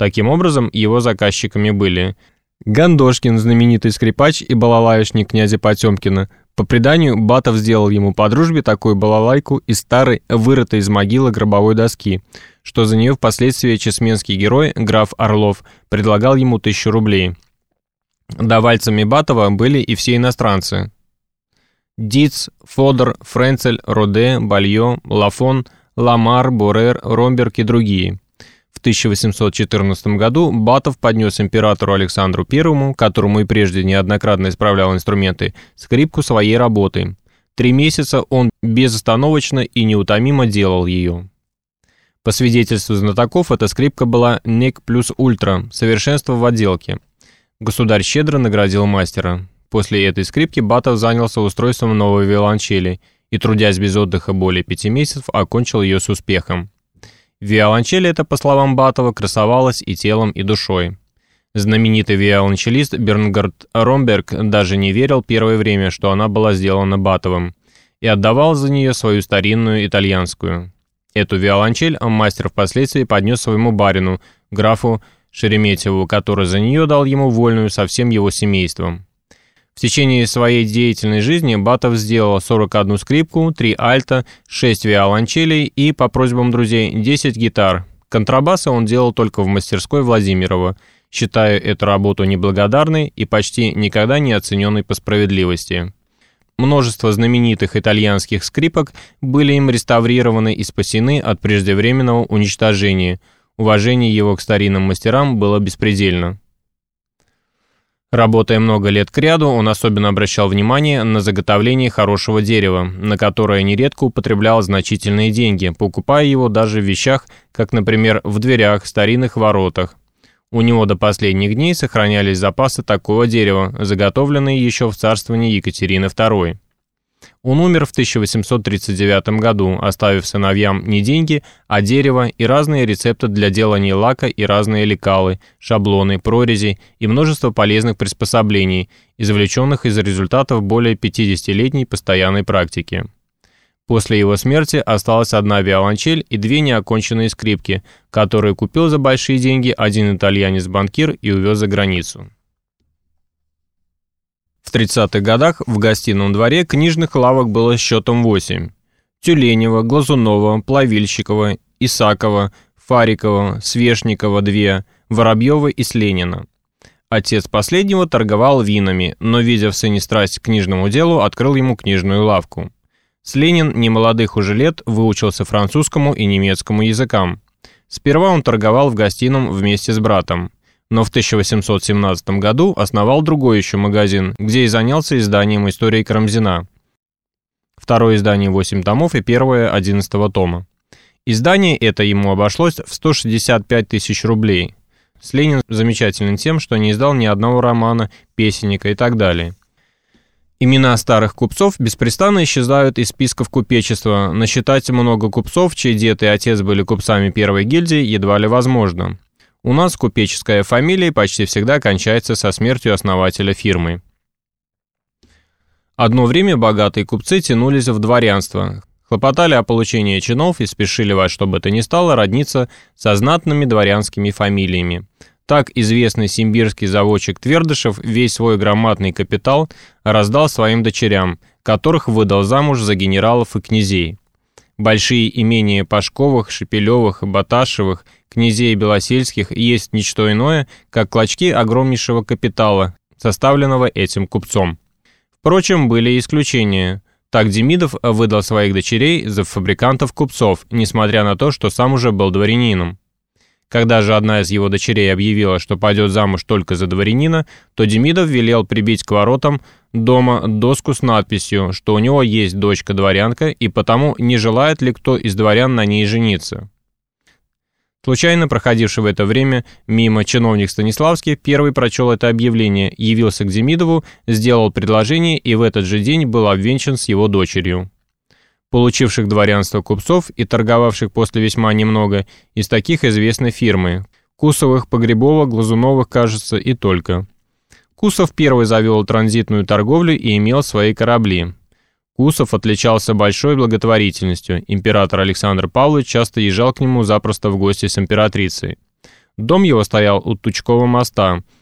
Таким образом, его заказчиками были Гандошкин, знаменитый скрипач и балалаешник князя Потемкина. По преданию, Батов сделал ему по дружбе такую балалайку из старой, вырытой из могилы гробовой доски, что за нее впоследствии чесменский герой, граф Орлов, предлагал ему тысячу рублей. Давальцами Батова были и все иностранцы. Диц, Фодор, Френцель, Роде, Бальё, Лафон, Ламар, Борер, Ромберг и другие – в 1814 году Батов поднес императору Александру I, которому и прежде неоднократно исправлял инструменты, скрипку своей работы. Три месяца он безостановочно и неутомимо делал ее. По свидетельству знатоков, эта скрипка была «нек плюс ультра», совершенство в отделке. Государь щедро наградил мастера. После этой скрипки Батов занялся устройством новой виолончели и, трудясь без отдыха более пяти месяцев, окончил ее с успехом. Виолончель эта, по словам Батова, красовалась и телом, и душой. Знаменитый виолончелист Бернгард Ромберг даже не верил первое время, что она была сделана Батовым, и отдавал за нее свою старинную итальянскую. Эту виолончель мастер впоследствии поднес своему барину, графу Шереметьеву, который за нее дал ему вольную со всем его семейством. В течение своей деятельной жизни Батов сделал 41 скрипку, 3 альта, 6 виолончелей и, по просьбам друзей, 10 гитар. Контрабасы он делал только в мастерской Владимирова, считая эту работу неблагодарной и почти никогда не оцененной по справедливости. Множество знаменитых итальянских скрипок были им реставрированы и спасены от преждевременного уничтожения. Уважение его к старинным мастерам было беспредельно. Работая много лет кряду, он особенно обращал внимание на заготовление хорошего дерева, на которое нередко употреблял значительные деньги, покупая его даже в вещах, как, например, в дверях, старинных воротах. У него до последних дней сохранялись запасы такого дерева, заготовленные еще в царствовании Екатерины II. Он умер в 1839 году, оставив сыновьям не деньги, а дерево и разные рецепты для делания лака и разные лекалы, шаблоны, прорези и множество полезных приспособлений, извлеченных из результатов более 50-летней постоянной практики. После его смерти осталась одна виолончель и две неоконченные скрипки, которые купил за большие деньги один итальянец-банкир и увез за границу. В 30-х годах в гостином дворе книжных лавок было счетом 8. Тюленева, Глазунова, Плавильщикова, Исакова, Фарикова, Свешникова 2, Воробьева и Сленина. Отец последнего торговал винами, но, видя в сыне страсть к книжному делу, открыл ему книжную лавку. Сленин, немолодых уже лет, выучился французскому и немецкому языкам. Сперва он торговал в гостином вместе с братом но в 1817 году основал другой еще магазин, где и занялся изданием истории Карамзина. Второе издание 8 томов и первое 11 тома. Издание это ему обошлось в 165 тысяч рублей. С Ленин замечателен тем, что не издал ни одного романа, песенника и так далее. Имена старых купцов беспрестанно исчезают из списков купечества. Насчитать много купцов, чей дед и отец были купцами первой гильдии, едва ли возможно. У нас купеческая фамилия почти всегда кончается со смертью основателя фирмы. Одно время богатые купцы тянулись в дворянство, хлопотали о получении чинов и спешили во что бы то ни стало родниться со знатными дворянскими фамилиями. Так известный симбирский заводчик Твердышев весь свой громадный капитал раздал своим дочерям, которых выдал замуж за генералов и князей. Большие имения Пашковых, Шепелевых, Баташевых – князей Белосельских есть ничто иное, как клочки огромнейшего капитала, составленного этим купцом. Впрочем, были исключения. Так Демидов выдал своих дочерей за фабрикантов-купцов, несмотря на то, что сам уже был дворянином. Когда же одна из его дочерей объявила, что пойдет замуж только за дворянина, то Демидов велел прибить к воротам дома доску с надписью, что у него есть дочка-дворянка и потому не желает ли кто из дворян на ней жениться. Случайно проходивший в это время мимо чиновник Станиславский первый прочел это объявление, явился к Демидову, сделал предложение и в этот же день был обвенчан с его дочерью. Получивших дворянство купцов и торговавших после весьма немного из таких известной фирмы – Кусовых, Погребова, Глазуновых, кажется, и только. Кусов первый завел транзитную торговлю и имел свои корабли. Кусов отличался большой благотворительностью. Император Александр Павлович часто езжал к нему запросто в гости с императрицей. Дом его стоял у Тучкового моста.